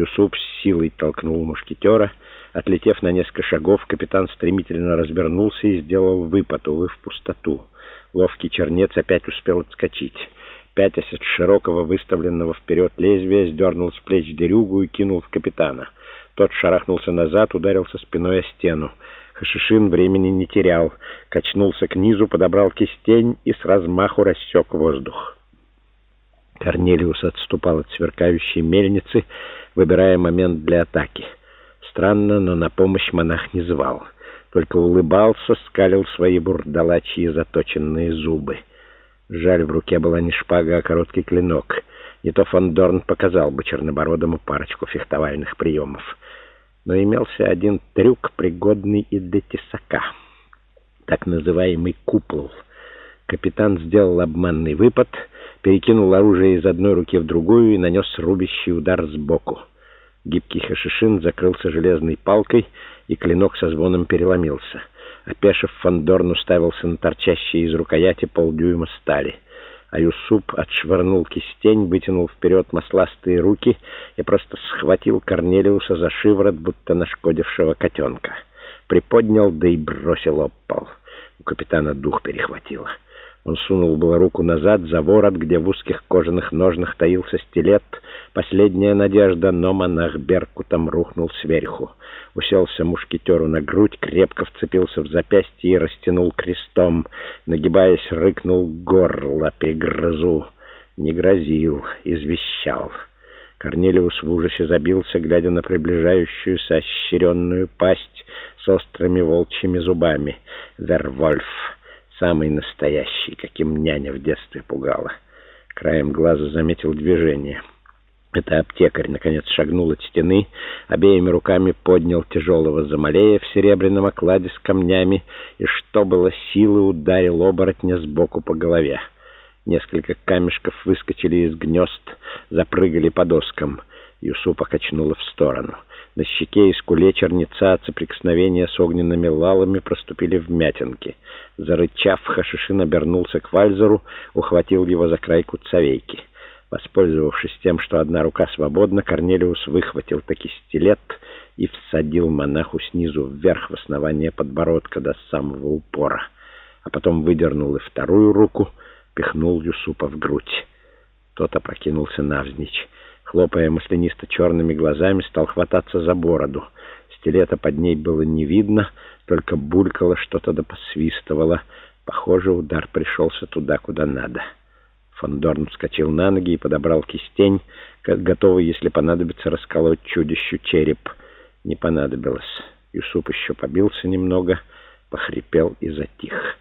Юсуп с силой толкнул мушкетера. Отлетев на несколько шагов, капитан стремительно развернулся и сделал выпад, увы, в пустоту. Ловкий чернец опять успел отскочить. Пятясь от широкого выставленного вперед лезвия, сдернул с плеч дерюгу и кинул в капитана. Тот шарахнулся назад, ударился спиной о стену. Хашишин времени не терял, качнулся к низу, подобрал кистень и с размаху рассек воздух. Корнелиус отступал от сверкающей мельницы, выбирая момент для атаки. Странно, но на помощь монах не звал. Только улыбался, скалил свои бурдалачьи заточенные зубы. Жаль, в руке была не шпага, а короткий клинок. Не то фон Дорн показал бы чернобородому парочку фехтовальных приемов. Но имелся один трюк, пригодный и для тесака. Так называемый купол. Капитан сделал обманный выпад — перекинул оружие из одной руки в другую и нанес рубящий удар сбоку. Гибкий хашишин закрылся железной палкой, и клинок со звоном переломился. Опешив, Фандорн уставился на торчащие из рукояти полдюйма стали. А Юсуп отшвырнул кистень, вытянул вперед масластые руки и просто схватил Корнелиуса за шиворот, будто нашкодившего котенка. Приподнял, да и бросил об пол. У капитана дух перехватило. Он сунул было руку назад, за ворот, где в узких кожаных ножнах таился стилет. Последняя надежда, но монах Беркутом рухнул сверху. Уселся мушкетеру на грудь, крепко вцепился в запястье и растянул крестом. Нагибаясь, рыкнул горло, перегрызу. Не грозил, извещал. Корнелиус в ужасе забился, глядя на приближающуюся ощеренную пасть с острыми волчьими зубами. «Вервольф!» Самый настоящий, каким няня в детстве пугала. Краем глаза заметил движение. Это аптекарь, наконец, шагнул от стены, обеими руками поднял тяжелого замалея в серебряном окладе с камнями и, что было силы, ударил оборотня сбоку по голове. Несколько камешков выскочили из гнезд, запрыгали по доскам. Юсупа качнула в сторону. На щеке и скуле черница от соприкосновения с огненными лалами проступили вмятинки. Зарычав, Хашишин обернулся к Вальзеру, ухватил его за край куцовейки. Воспользовавшись тем, что одна рука свободна, Корнелиус выхватил таки стилет и всадил монаху снизу вверх в основание подбородка до самого упора. А потом выдернул и вторую руку, пихнул Юсупа в грудь. Тот опрокинулся навзничь хлопая маслянисто черными глазами, стал хвататься за бороду. Стилета под ней было не видно, только булькало что-то да посвистывало. Похоже, удар пришелся туда, куда надо. Фондорн вскочил на ноги и подобрал кистень, готовый, если понадобится, расколоть чудищу череп. Не понадобилось. Юсуп еще побился немного, похрипел и затих.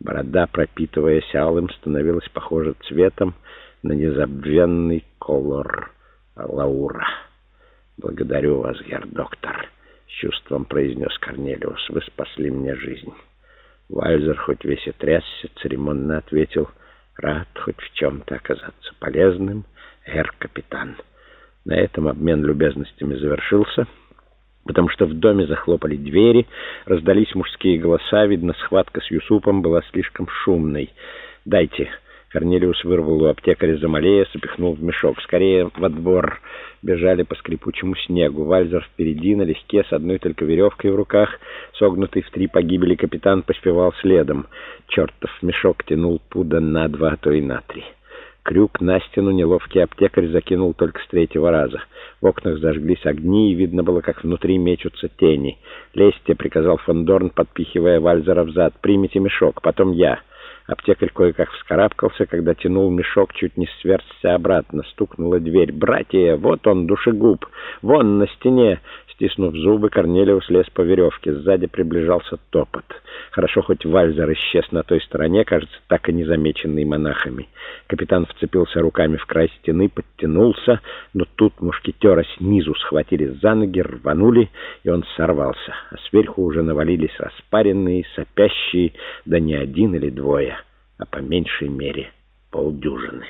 Борода, пропитываясь алым, становилась похожа цветом на незабвенный колор. Лаура. «Благодарю вас, герр-доктор», — с чувством произнес Корнелиус. «Вы спасли мне жизнь». Вальзер, хоть весь и трясся, церемонно ответил, «Рад хоть в чем-то оказаться полезным, герр-капитан». На этом обмен любезностями завершился, потому что в доме захлопали двери, раздались мужские голоса, видно, схватка с Юсупом была слишком шумной. «Дайте...» Корнелиус вырвал у аптекаря Замалея, запихнул в мешок. Скорее во двор бежали по скрипучему снегу. Вальзер впереди, налегке, с одной только веревкой в руках. Согнутый в три погибели капитан поспевал следом. Чертов мешок тянул пуда на два, а то и на три. Крюк на стену неловкий аптекарь закинул только с третьего раза. В окнах зажглись огни, и видно было, как внутри мечутся тени. «Лезьте», — приказал Фондорн, подпихивая Вальзера взад. «Примите мешок, потом я». Аптекарь кое-как вскарабкался, когда тянул мешок, чуть не сверзся обратно. Стукнула дверь. «Братья, вот он, душегуб! Вон на стене!» Стиснув зубы, Корнелиус лез по веревке. Сзади приближался топот. Хорошо, хоть Вальзер исчез на той стороне, кажется, так и незамеченный монахами. Капитан вцепился руками в край стены, подтянулся, но тут мушкетера снизу схватили за ноги, рванули, и он сорвался. А сверху уже навалились распаренные, сопящие, да не один или двое, а по меньшей мере полдюжины.